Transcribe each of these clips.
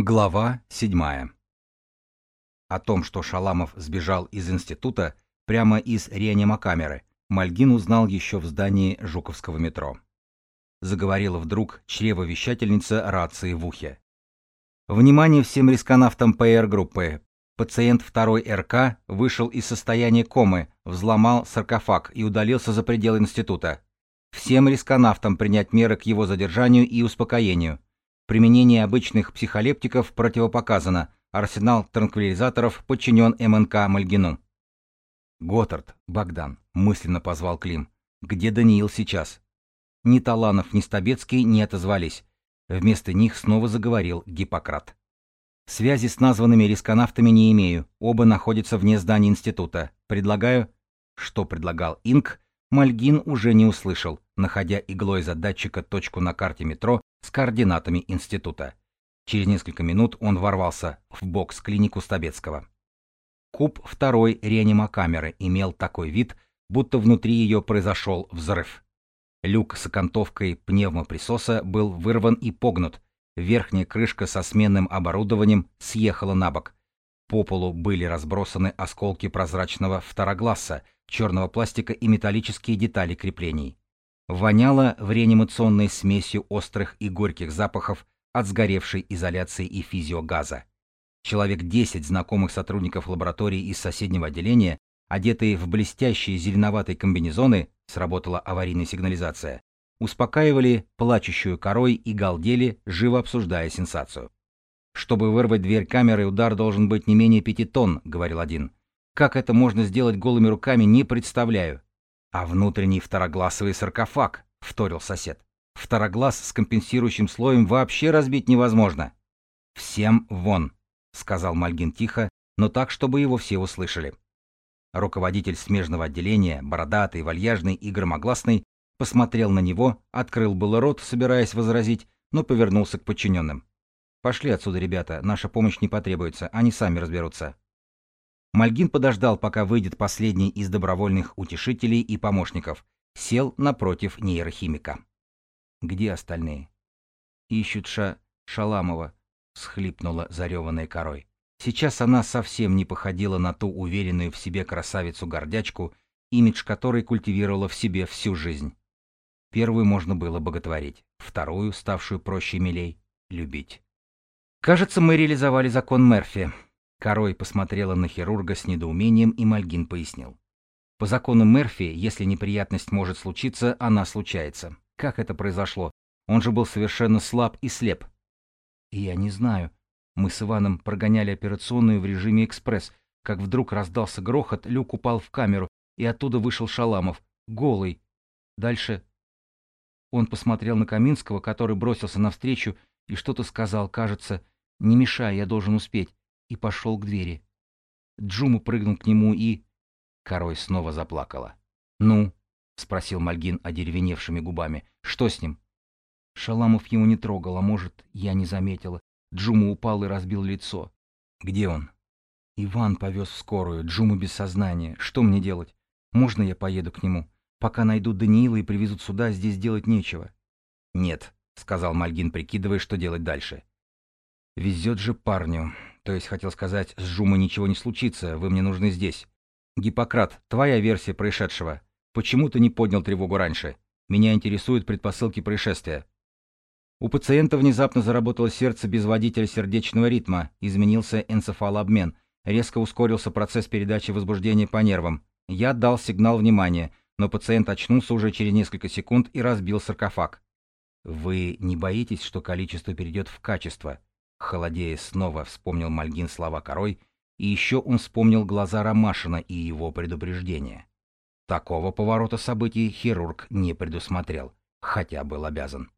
Глава 7. О том, что Шаламов сбежал из института прямо из реанимокамеры, Мальгин узнал еще в здании Жуковского метро. Заговорила вдруг чревовещательница рации в ухе. Внимание всем рисконавтам ПР-группы. Пациент второй РК вышел из состояния комы, взломал саркофаг и удалился за пределы института. Всем рисконавтам принять меры к его задержанию и успокоению. Применение обычных психолептиков противопоказано. Арсенал транквилизаторов подчинен МНК Мальгину. Готард, Богдан, мысленно позвал Клим. Где Даниил сейчас? Ни Таланов, ни Стабецкий не отозвались. Вместо них снова заговорил Гиппократ. Связи с названными рисконавтами не имею. Оба находятся вне здания института. Предлагаю... Что предлагал Инк, Мальгин уже не услышал, находя иглой за датчика точку на карте метро с координатами института. Через несколько минут он ворвался в бокс-клинику Стабецкого. Куб второй реанимокамеры имел такой вид, будто внутри ее произошел взрыв. Люк с окантовкой пневмоприсоса был вырван и погнут, верхняя крышка со сменным оборудованием съехала на бок. По полу были разбросаны осколки прозрачного второгласса, черного пластика и металлические детали креплений. Воняло в реанимационной смесью острых и горьких запахов от сгоревшей изоляции и физиогаза. Человек 10 знакомых сотрудников лаборатории из соседнего отделения, одетые в блестящие зеленоватые комбинезоны, сработала аварийная сигнализация, успокаивали плачущую корой и галдели, живо обсуждая сенсацию. «Чтобы вырвать дверь камеры, удар должен быть не менее пяти тонн», — говорил один. «Как это можно сделать голыми руками, не представляю. «А внутренний второгласовый саркофаг», — вторил сосед. «Второглаз с компенсирующим слоем вообще разбить невозможно». «Всем вон», — сказал Мальгин тихо, но так, чтобы его все услышали. Руководитель смежного отделения, бородатый, вальяжный и громогласный, посмотрел на него, открыл было рот, собираясь возразить, но повернулся к подчиненным. «Пошли отсюда, ребята, наша помощь не потребуется, они сами разберутся». Мальгин подождал, пока выйдет последний из добровольных утешителей и помощников. Сел напротив нейрохимика. «Где остальные?» «Ищут Ша... Шаламова», — схлипнула зареванная корой. Сейчас она совсем не походила на ту уверенную в себе красавицу-гордячку, имидж которой культивировала в себе всю жизнь. Первую можно было боготворить, вторую, ставшую проще и милей, любить. Кажется, мы реализовали закон Мерфи, Корой посмотрела на хирурга с недоумением, и Мальгин пояснил. По закону Мерфи, если неприятность может случиться, она случается. Как это произошло? Он же был совершенно слаб и слеп. я не знаю. Мы с Иваном прогоняли операционную в режиме экспресс, как вдруг раздался грохот, люк упал в камеру, и оттуда вышел Шаламов, голый. Дальше он посмотрел на Каминского, который бросился навстречу и что-то сказал, кажется, «Не мешай, я должен успеть» и пошел к двери. Джуму прыгнул к нему и... Корой снова заплакала. «Ну?» — спросил Мальгин одеревеневшими губами. «Что с ним?» Шаламов его не трогал, а может, я не заметила. Джума упал и разбил лицо. «Где он?» «Иван повез в скорую, Джума без сознания. Что мне делать? Можно я поеду к нему? Пока найдут Даниила и привезут сюда, здесь делать нечего». «Нет», — сказал Мальгин, прикидывая, что делать дальше. «Везет же парню. То есть, хотел сказать, с Жумой ничего не случится, вы мне нужны здесь. Гиппократ, твоя версия происшедшего. Почему ты не поднял тревогу раньше? Меня интересуют предпосылки происшествия. У пациента внезапно заработало сердце без водителя сердечного ритма, изменился энцефалообмен, резко ускорился процесс передачи возбуждения по нервам. Я дал сигнал внимания, но пациент очнулся уже через несколько секунд и разбил саркофаг. Вы не боитесь, что количество перейдет в качество? Холодея снова вспомнил Мальгин слова корой, и еще он вспомнил глаза Ромашина и его предупреждение. Такого поворота событий хирург не предусмотрел, хотя был обязан.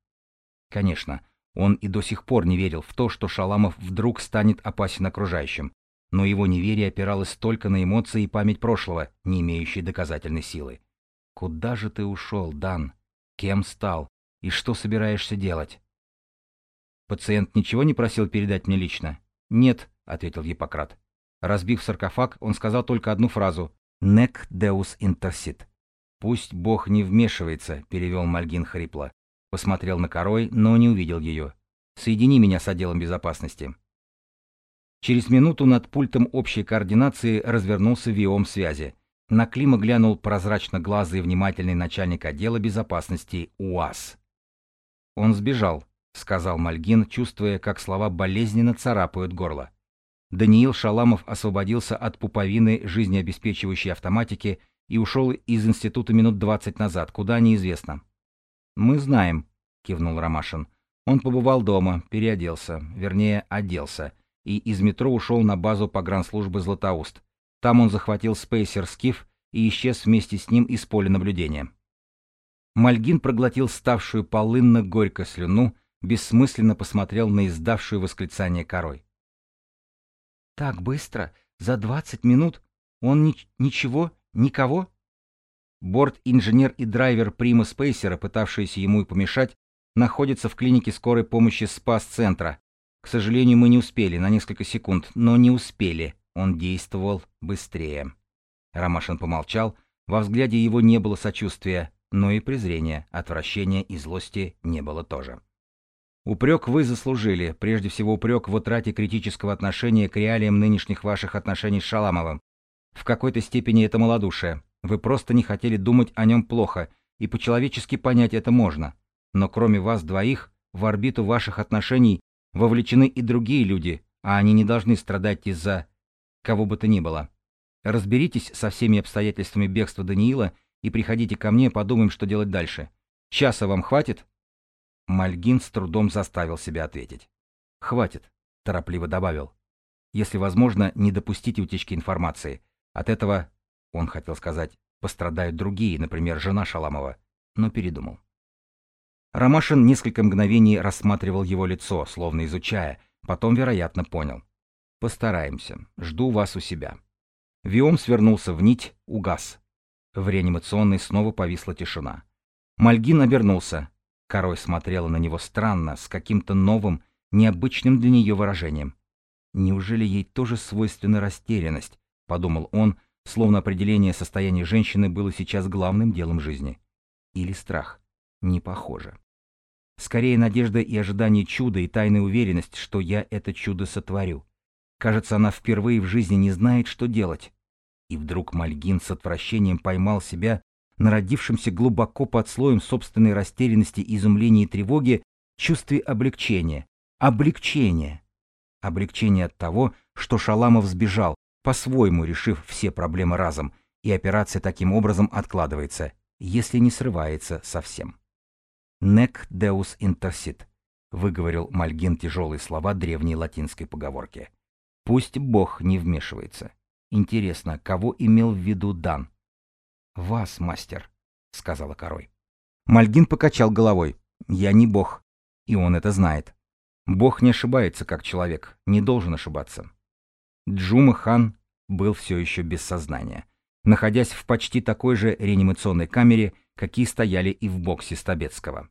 Конечно, он и до сих пор не верил в то, что Шаламов вдруг станет опасен окружающим, но его неверие опиралось только на эмоции и память прошлого, не имеющей доказательной силы. «Куда же ты ушел, Дан? Кем стал? И что собираешься делать?» Пациент ничего не просил передать мне лично? Нет, ответил Гиппократ. Разбив саркофаг, он сказал только одну фразу «Nec deus intersit». «Пусть Бог не вмешивается», — перевел Мальгин хрипло. Посмотрел на корой, но не увидел ее. «Соедини меня с отделом безопасности». Через минуту над пультом общей координации развернулся виом связи. На Клима глянул прозрачно-глазый внимательный начальник отдела безопасности УАЗ. «Он сбежал», — сказал Мальгин, чувствуя, как слова болезненно царапают горло. Даниил Шаламов освободился от пуповины жизнеобеспечивающей автоматики и ушел из института минут двадцать назад, куда неизвестно. «Мы знаем», — кивнул Ромашин. «Он побывал дома, переоделся, вернее, оделся, и из метро ушел на базу погранслужбы «Златоуст». Там он захватил спейсер «Скиф» и исчез вместе с ним из поля наблюдения. Мальгин проглотил ставшую полынно-горько слюну, бессмысленно посмотрел на издавшую восклицание корой. «Так быстро? За двадцать минут? Он ни ничего? Никого?» Борт-инженер и драйвер Прима Спейсера, пытавшиеся ему и помешать, находятся в клинике скорой помощи Спас-центра, к сожалению, мы не успели на несколько секунд, но не успели. Он действовал быстрее. Ромашин помолчал. Во взгляде его не было сочувствия, но и презрения, отвращения и злости не было тоже. Упрек вы заслужили, прежде всего упрек в утрате критического отношения к реалиям нынешних ваших отношений с Шаламовым. В какой-то степени это малодушие. Вы просто не хотели думать о нем плохо, и по-человечески понять это можно. Но кроме вас двоих, в орбиту ваших отношений Вовлечены и другие люди, а они не должны страдать из-за кого бы то ни было. Разберитесь со всеми обстоятельствами бегства Даниила и приходите ко мне, подумаем, что делать дальше. Часа вам хватит?» Мальгин с трудом заставил себя ответить. «Хватит», — торопливо добавил. «Если возможно, не допустите утечки информации. От этого, он хотел сказать, пострадают другие, например, жена Шаламова, но передумал. Ромашин несколько мгновений рассматривал его лицо, словно изучая, потом, вероятно, понял. «Постараемся. Жду вас у себя». Виом свернулся в нить, угас. В реанимационной снова повисла тишина. Мальгин обернулся. Корой смотрела на него странно, с каким-то новым, необычным для нее выражением. «Неужели ей тоже свойственна растерянность?» — подумал он, словно определение состояния женщины было сейчас главным делом жизни. Или страх. Не похоже. Скорее надежда и ожидание чуда и тайная уверенность, что я это чудо сотворю. Кажется, она впервые в жизни не знает, что делать. И вдруг Мальгин с отвращением поймал себя на родившемся глубоко под слоем собственной растерянности, изумления и тревоги чувстве облегчения. Облегчение. Облегчение от того, что Шаламов сбежал, по-своему решив все проблемы разом, и операция таким образом откладывается, если не срывается совсем. «Nec deus intersit», — выговорил Мальгин тяжелые слова древней латинской поговорки. «Пусть Бог не вмешивается. Интересно, кого имел в виду Дан?» «Вас, мастер», — сказала корой. Мальгин покачал головой. «Я не Бог, и он это знает. Бог не ошибается, как человек, не должен ошибаться». Джума Хан был все еще без сознания, находясь в почти такой же реанимационной камере, какие стояли и в боксе Стабецкого.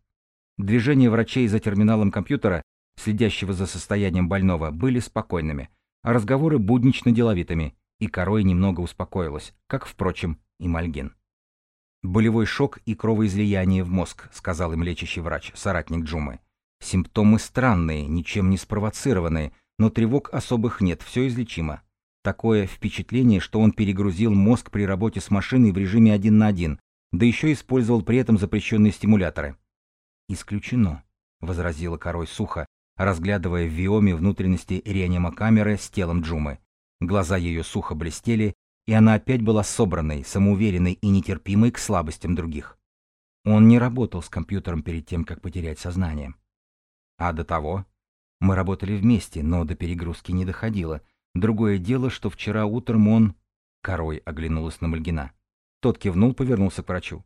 Движения врачей за терминалом компьютера, следящего за состоянием больного, были спокойными, а разговоры буднично-деловитыми, и Корой немного успокоилась, как, впрочем, и Мальгин. «Болевой шок и кровоизлияние в мозг», — сказал им лечащий врач, соратник Джумы. «Симптомы странные, ничем не спровоцированные, но тревог особых нет, все излечимо. Такое впечатление, что он перегрузил мозг при работе с машиной в режиме один на один, да еще использовал при этом запрещенные стимуляторы. «Исключено», — возразила корой сухо, разглядывая в виоме внутренности реанимокамеры с телом Джумы. Глаза ее сухо блестели, и она опять была собранной, самоуверенной и нетерпимой к слабостям других. Он не работал с компьютером перед тем, как потерять сознание. А до того? Мы работали вместе, но до перегрузки не доходило. Другое дело, что вчера утром он... Корой оглянулась на Мальгина. Тот кивнул, повернулся к врачу.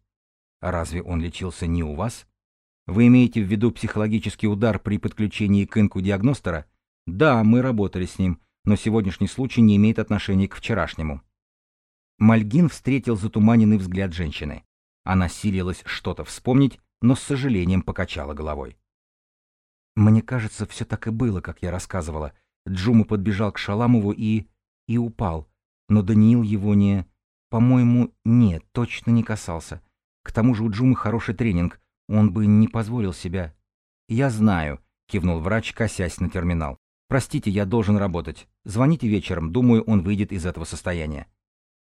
«А разве он лечился не у вас?» «Вы имеете в виду психологический удар при подключении к инку диагностера?» «Да, мы работали с ним, но сегодняшний случай не имеет отношения к вчерашнему». Мальгин встретил затуманенный взгляд женщины. Она силилась что-то вспомнить, но с сожалением покачала головой. «Мне кажется, все так и было, как я рассказывала. Джума подбежал к Шаламову и... и упал. Но Даниил его не... По-моему, нет, точно не касался. К тому же у Джумы хороший тренинг, он бы не позволил себя. Я знаю, кивнул врач, косясь на терминал. Простите, я должен работать. Звоните вечером, думаю, он выйдет из этого состояния.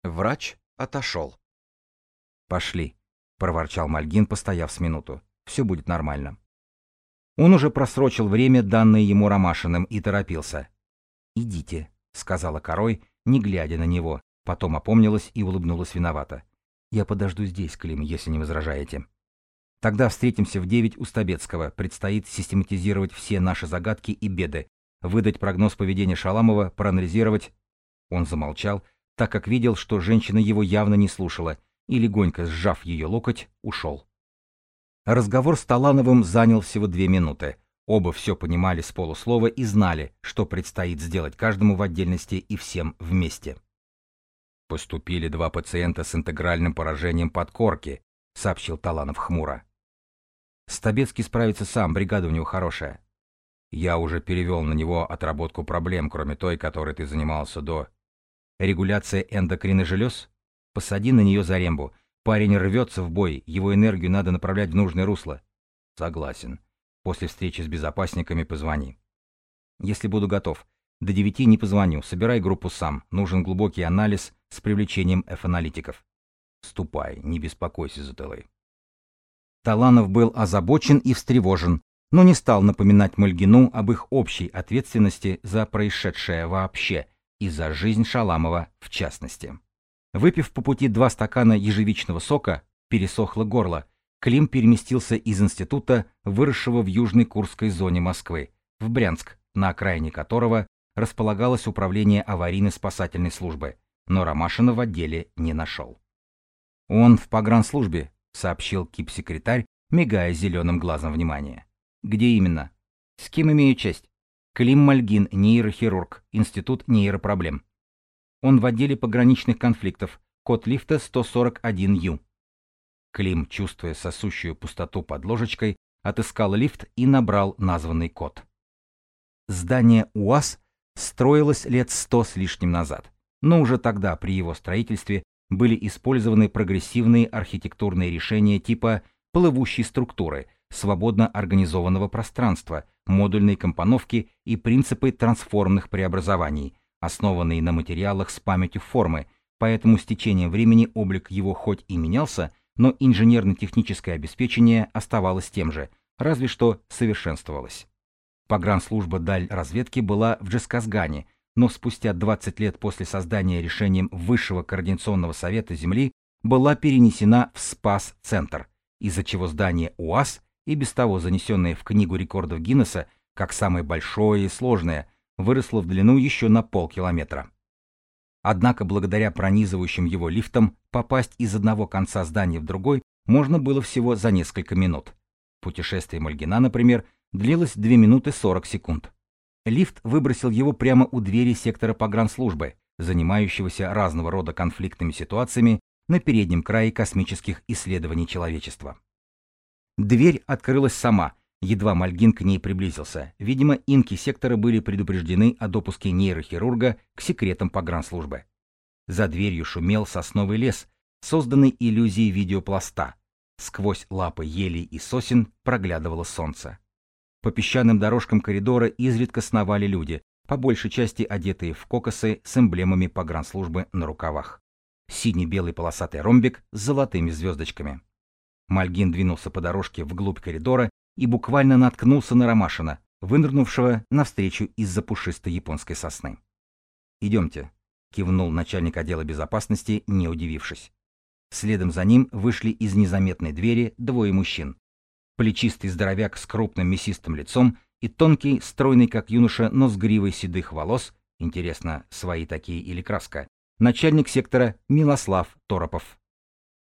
Врач отошел. Пошли, проворчал Мальгин, постояв с минуту. Все будет нормально. Он уже просрочил время, данное ему Ромашиным, и торопился. «Идите», — сказала Корой, не глядя на него, потом опомнилась и улыбнулась виновато. «Я подожду здесь, Клим, если не возражаете». Тогда встретимся в девять у Стабецкого. Предстоит систематизировать все наши загадки и беды, выдать прогноз поведения Шаламова, проанализировать... Он замолчал, так как видел, что женщина его явно не слушала, и легонько сжав ее локоть, ушел. Разговор с Талановым занял всего две минуты. Оба все понимали с полуслова и знали, что предстоит сделать каждому в отдельности и всем вместе. «Поступили два пациента с интегральным поражением подкорки», — сообщил Таланов хмуро. Стабецкий справится сам, бригада у него хорошая. Я уже перевел на него отработку проблем, кроме той, которой ты занимался до. Регуляция эндокринных желез? Посади на нее зарембу. Парень рвется в бой, его энергию надо направлять в нужное русло. Согласен. После встречи с безопасниками позвони. Если буду готов. До девяти не позвоню, собирай группу сам. Нужен глубокий анализ с привлечением F-аналитиков. Ступай, не беспокойся за тылы. Таланов был озабочен и встревожен, но не стал напоминать Мальгину об их общей ответственности за происшедшее вообще и за жизнь Шаламова в частности. Выпив по пути два стакана ежевичного сока, пересохло горло, Клим переместился из института, выросшего в южной Курской зоне Москвы, в Брянск, на окраине которого располагалось управление аварийно-спасательной службы, но Ромашина в отделе не нашел. Он в погранслужбе, — сообщил кип-секретарь, мигая зеленым глазом внимания. «Где именно?» «С кем имею честь?» «Клим Мальгин, нейрохирург, Институт нейропроблем». «Он в отделе пограничных конфликтов, код лифта 141Ю». Клим, чувствуя сосущую пустоту под ложечкой, отыскал лифт и набрал названный код. Здание УАЗ строилось лет сто с лишним назад, но уже тогда при его строительстве были использованы прогрессивные архитектурные решения типа плывущей структуры, свободно организованного пространства, модульной компоновки и принципы трансформных преобразований, основанные на материалах с памятью формы, поэтому с течением времени облик его хоть и менялся, но инженерно-техническое обеспечение оставалось тем же, разве что совершенствовалось. Погранслужба даль разведки была в Джесказгане – но спустя 20 лет после создания решением Высшего координационного совета Земли была перенесена в Спас-центр, из-за чего здание УАЗ, и без того занесенное в Книгу рекордов Гиннесса как самое большое и сложное, выросло в длину еще на полкилометра. Однако благодаря пронизывающим его лифтам попасть из одного конца здания в другой можно было всего за несколько минут. Путешествие Мальгина, например, длилось 2 минуты 40 секунд. Лифт выбросил его прямо у двери сектора погранслужбы, занимающегося разного рода конфликтными ситуациями на переднем крае космических исследований человечества. Дверь открылась сама, едва Мальгин к ней приблизился. Видимо, инки сектора были предупреждены о допуске нейрохирурга к секретам погранслужбы. За дверью шумел сосновый лес, созданный иллюзией видеопласта. Сквозь лапы елей и сосен проглядывало солнце. По песчаным дорожкам коридора изредка сновали люди, по большей части одетые в кокосы с эмблемами погранслужбы на рукавах. Синий-белый полосатый ромбик с золотыми звездочками. Мальгин двинулся по дорожке вглубь коридора и буквально наткнулся на Ромашина, вынырнувшего навстречу из-за пушистой японской сосны. «Идемте», — кивнул начальник отдела безопасности, не удивившись. Следом за ним вышли из незаметной двери двое мужчин, плечистый здоровяк с крупным мясистым лицом и тонкий, стройный как юноша, но с гривой седых волос, интересно, свои такие или краска, начальник сектора Милослав Торопов.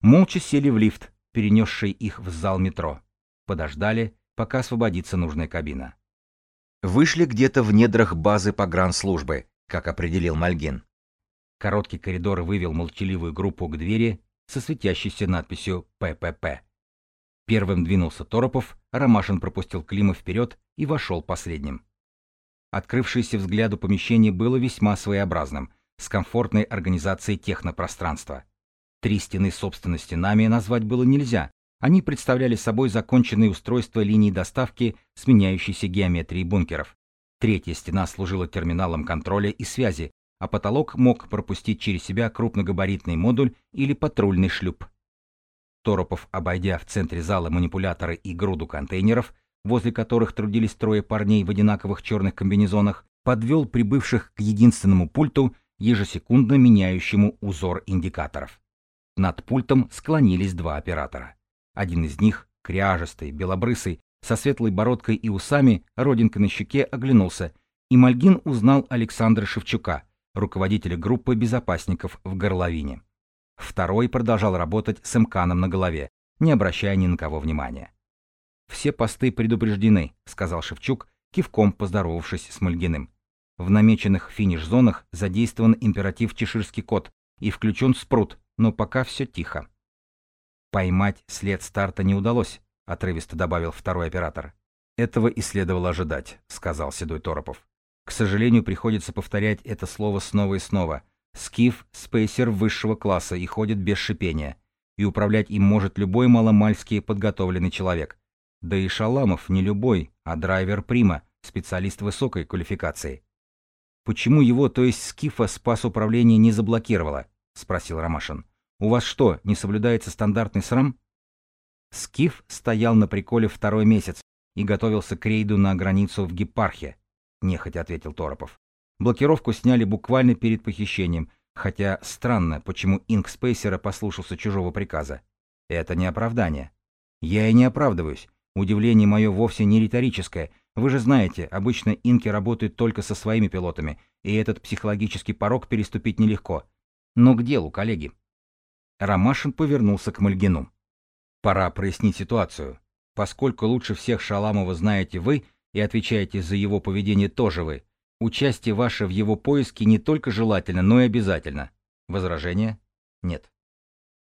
Молча сели в лифт, перенесший их в зал метро. Подождали, пока освободится нужная кабина. Вышли где-то в недрах базы погранслужбы, как определил Мальгин. Короткий коридор вывел молчаливую группу к двери со светящейся надписью «ППП». Первым двинулся Торопов, Ромашин пропустил Клима вперед и вошел последним. Открывшееся взгляду помещение было весьма своеобразным, с комфортной организацией технопространства. Три стены собственно стенами назвать было нельзя, они представляли собой законченные устройства линий доставки с меняющейся геометрией бункеров. Третья стена служила терминалом контроля и связи, а потолок мог пропустить через себя крупногабаритный модуль или патрульный шлюп. Торопов, обойдя в центре зала манипуляторы и груду контейнеров, возле которых трудились трое парней в одинаковых черных комбинезонах, подвел прибывших к единственному пульту, ежесекундно меняющему узор индикаторов. Над пультом склонились два оператора. Один из них, кряжестый, белобрысый, со светлой бородкой и усами, родинкой на щеке, оглянулся, и Мальгин узнал Александра Шевчука, руководителя группы безопасников в горловине. Второй продолжал работать с МКаном на голове, не обращая ни на кого внимания. «Все посты предупреждены», — сказал Шевчук, кивком поздоровавшись с Мальгиным. В намеченных финиш-зонах задействован императив «Чеширский кот» и включен спрут, но пока все тихо. «Поймать след старта не удалось», — отрывисто добавил второй оператор. «Этого и следовало ожидать», — сказал Седой Торопов. «К сожалению, приходится повторять это слово снова и снова. Скиф — спейсер высшего класса и ходит без шипения. И управлять им может любой маломальский подготовленный человек. Да и Шаламов не любой, а драйвер Прима, специалист высокой квалификации. «Почему его, то есть Скифа, спас управление не заблокировало?» — спросил Ромашин. «У вас что, не соблюдается стандартный срам?» Скиф стоял на приколе второй месяц и готовился к рейду на границу в Гепархе, — нехотя ответил Торопов. Блокировку сняли буквально перед похищением, хотя странно, почему Инкспейсера послушался чужого приказа. Это не оправдание. Я и не оправдываюсь. Удивление мое вовсе не риторическое. Вы же знаете, обычно инки работают только со своими пилотами, и этот психологический порог переступить нелегко. Но к делу, коллеги. Ромашин повернулся к Мальгину. Пора прояснить ситуацию. Поскольку лучше всех Шаламова знаете вы и отвечаете за его поведение тоже вы, Участие ваше в его поиске не только желательно, но и обязательно. Возражения? Нет.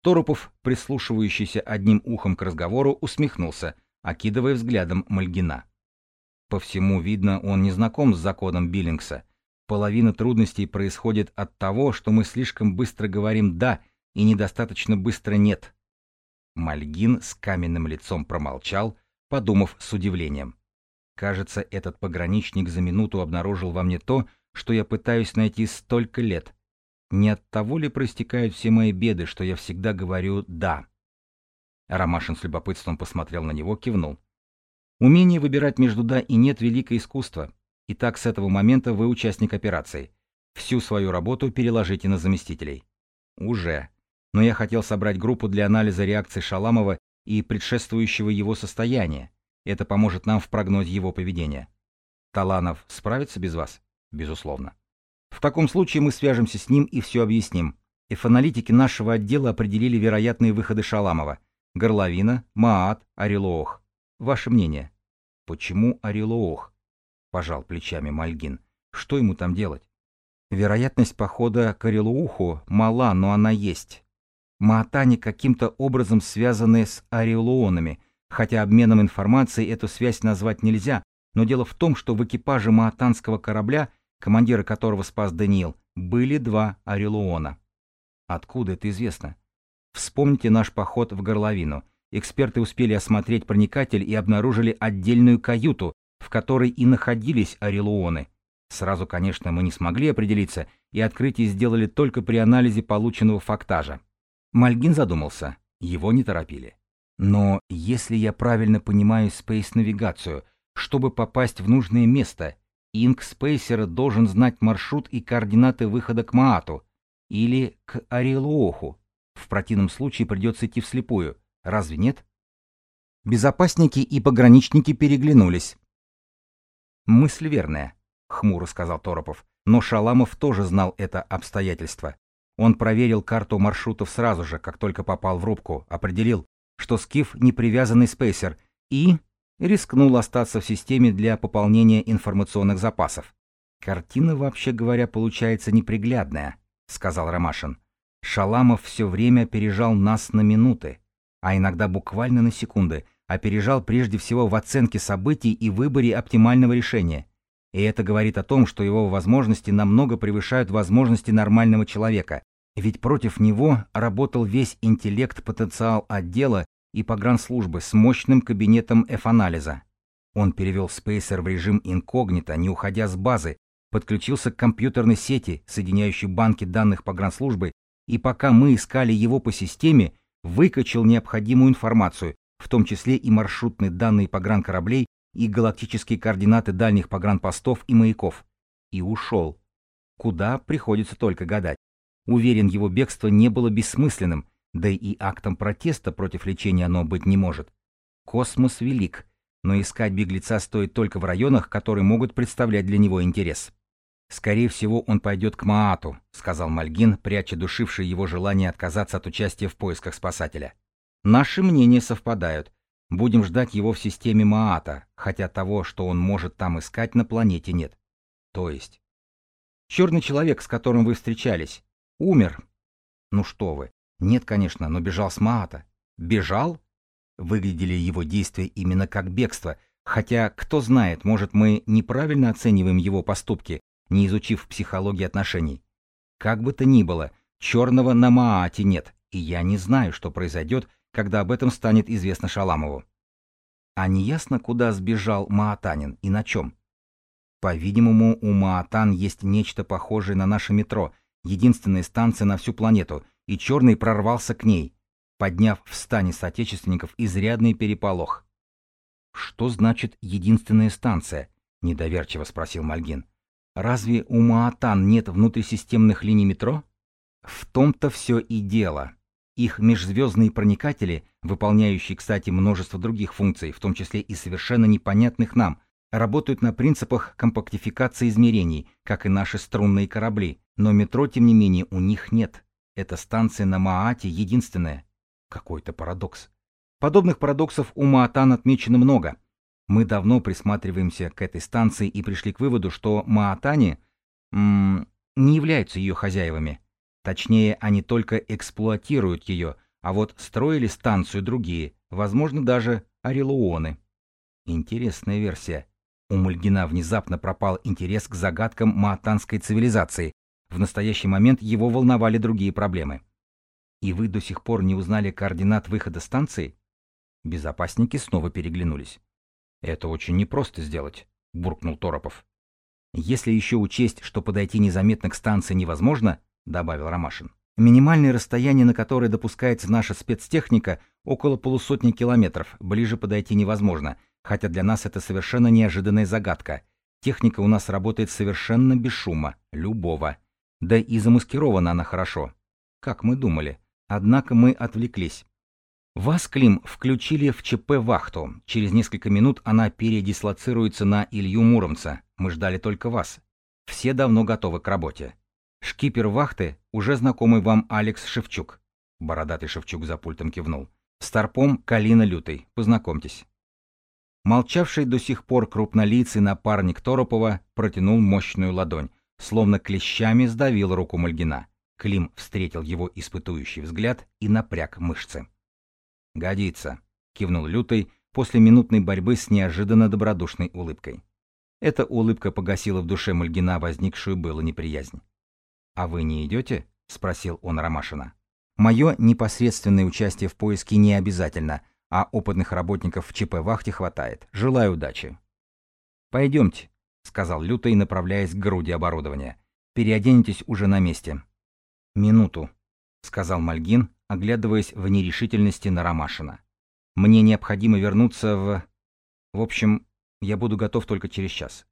Торопов, прислушивающийся одним ухом к разговору, усмехнулся, окидывая взглядом Мальгина. По всему видно, он не знаком с законом Биллингса. Половина трудностей происходит от того, что мы слишком быстро говорим «да» и недостаточно быстро «нет». Мальгин с каменным лицом промолчал, подумав с удивлением. Кажется, этот пограничник за минуту обнаружил во мне то, что я пытаюсь найти столько лет. Не от того ли проистекают все мои беды, что я всегда говорю «да»? Ромашин с любопытством посмотрел на него, кивнул. Умение выбирать между «да» и «нет» — великое искусство. Итак, с этого момента вы участник операции. Всю свою работу переложите на заместителей. Уже. Но я хотел собрать группу для анализа реакции Шаламова и предшествующего его состояния. Это поможет нам в прогнозе его поведения. Таланов справится без вас? Безусловно. В таком случае мы свяжемся с ним и все объясним. Эфаналитики нашего отдела определили вероятные выходы Шаламова. Горловина, Маат, Орелоох. Ваше мнение? Почему Орелоох? Пожал плечами Мальгин. Что ему там делать? Вероятность похода к Орелоуху мала, но она есть. Маатане каким-то образом связаны с орелуонами, Хотя обменом информацией эту связь назвать нельзя, но дело в том, что в экипаже маатанского корабля, командира которого спас Даниил, были два Орелуона. Откуда это известно? Вспомните наш поход в горловину. Эксперты успели осмотреть проникатель и обнаружили отдельную каюту, в которой и находились Орелуоны. Сразу, конечно, мы не смогли определиться, и открытие сделали только при анализе полученного фактажа. Мальгин задумался. Его не торопили. Но если я правильно понимаю спейс-навигацию, чтобы попасть в нужное место, Инк Спейсера должен знать маршрут и координаты выхода к Маату или к Ариэлуоху. В противном случае придется идти вслепую. Разве нет? Безопасники и пограничники переглянулись. «Мысль верная», — хмуро сказал Торопов. Но Шаламов тоже знал это обстоятельство. Он проверил карту маршрутов сразу же, как только попал в рубку, определил, что Скиф не привязанный спейсер, и рискнул остаться в системе для пополнения информационных запасов. «Картина, вообще говоря, получается неприглядная», — сказал Ромашин. «Шаламов все время опережал нас на минуты, а иногда буквально на секунды, опережал прежде всего в оценке событий и выборе оптимального решения. И это говорит о том, что его возможности намного превышают возможности нормального человека, ведь против него работал весь интеллект-потенциал отдела и погранслужбы с мощным кабинетом F-анализа. Он перевел спейсер в режим инкогнито, не уходя с базы, подключился к компьютерной сети, соединяющей банки данных погранслужбы, и пока мы искали его по системе, выкачал необходимую информацию, в том числе и маршрутные данные погранкораблей и галактические координаты дальних погранпостов и маяков. И ушел. Куда, приходится только гадать. Уверен, его бегство не было бессмысленным, да и актом протеста против лечения оно быть не может. Космос велик, но искать беглеца стоит только в районах, которые могут представлять для него интерес. «Скорее всего, он пойдет к Маату», — сказал Мальгин, пряча душившее его желание отказаться от участия в поисках спасателя. «Наши мнения совпадают. Будем ждать его в системе Маата, хотя того, что он может там искать, на планете нет. То есть... Черный человек, с которым вы встречались, умер. Ну что вы. Нет, конечно, но бежал с Маата. Бежал? Выглядели его действия именно как бегство, хотя, кто знает, может, мы неправильно оцениваем его поступки, не изучив психологии отношений. Как бы то ни было, черного на Маате нет, и я не знаю, что произойдет, когда об этом станет известно Шаламову. А не ясно, куда сбежал Маатанин и на чем. По-видимому, у Маатан есть нечто похожее на наше метро, единственная станция на всю планету, и Черный прорвался к ней, подняв в стане соотечественников изрядный переполох. «Что значит «единственная станция»?» — недоверчиво спросил Мальгин. Разве у Маатан нет внутрисистемных линий метро? В том-то все и дело. Их межзвездные проникатели, выполняющие, кстати, множество других функций, в том числе и совершенно непонятных нам, работают на принципах компактификации измерений, как и наши струнные корабли, но метро, тем не менее, у них нет. Эта станция на Маате единственная. Какой-то парадокс. Подобных парадоксов у Маатан отмечено много – мы давно присматриваемся к этой станции и пришли к выводу, что Маатани м не являются ее хозяевами. Точнее, они только эксплуатируют ее, а вот строили станцию другие, возможно, даже орелуоны. Интересная версия. У Мульгина внезапно пропал интерес к загадкам маатанской цивилизации. В настоящий момент его волновали другие проблемы. И вы до сих пор не узнали координат выхода станции? Безопасники снова переглянулись. «Это очень непросто сделать», — буркнул Торопов. «Если еще учесть, что подойти незаметно к станции невозможно», — добавил Ромашин. «Минимальное расстояние, на которое допускается наша спецтехника, около полусотни километров, ближе подойти невозможно, хотя для нас это совершенно неожиданная загадка. Техника у нас работает совершенно без шума, любого. Да и замаскирована она хорошо. Как мы думали. Однако мы отвлеклись. Вас, Клим, включили в ЧП вахту. Через несколько минут она передислоцируется на Илью Муромца. Мы ждали только вас. Все давно готовы к работе. Шкипер вахты уже знакомый вам Алекс Шевчук. Бородатый Шевчук за пультом кивнул. Старпом Калина Лютый. Познакомьтесь. Молчавший до сих пор крупнолицый напарник Торопова протянул мощную ладонь, словно клещами сдавил руку Мальгина. Клим встретил его испытующий взгляд и напряг мышцы. «Годится», — кивнул Лютый после минутной борьбы с неожиданно добродушной улыбкой. Эта улыбка погасила в душе Мальгина возникшую было неприязнь. «А вы не идете?» — спросил он Ромашина. «Мое непосредственное участие в поиске не обязательно, а опытных работников в ЧП-вахте хватает. Желаю удачи». «Пойдемте», — сказал Лютый, направляясь к груди оборудования. «Переоденетесь уже на месте». «Минуту», — сказал Мальгин, оглядываясь в нерешительности на Ромашина. «Мне необходимо вернуться в... В общем, я буду готов только через час».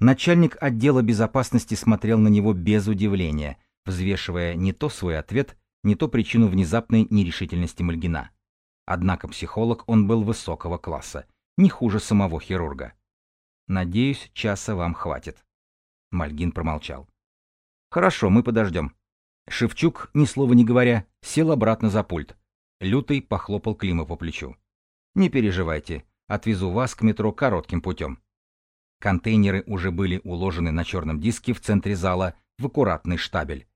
Начальник отдела безопасности смотрел на него без удивления, взвешивая не то свой ответ, не то причину внезапной нерешительности Мальгина. Однако психолог он был высокого класса, не хуже самого хирурга. «Надеюсь, часа вам хватит». Мальгин промолчал. «Хорошо, мы подождем. Шевчук, ни слова не говоря, сел обратно за пульт. Лютый похлопал Клима по плечу. «Не переживайте, отвезу вас к метро коротким путем». Контейнеры уже были уложены на черном диске в центре зала в аккуратный штабель.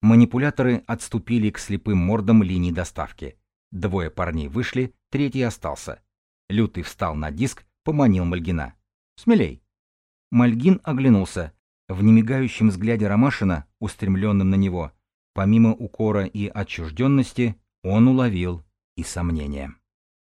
Манипуляторы отступили к слепым мордам линии доставки. Двое парней вышли, третий остался. Лютый встал на диск, поманил Мальгина. «Смелей!» Мальгин оглянулся. В немигающем взгляде Ромашина, устремленном на него, Помимо укора и отчужденности, он уловил и сомнения.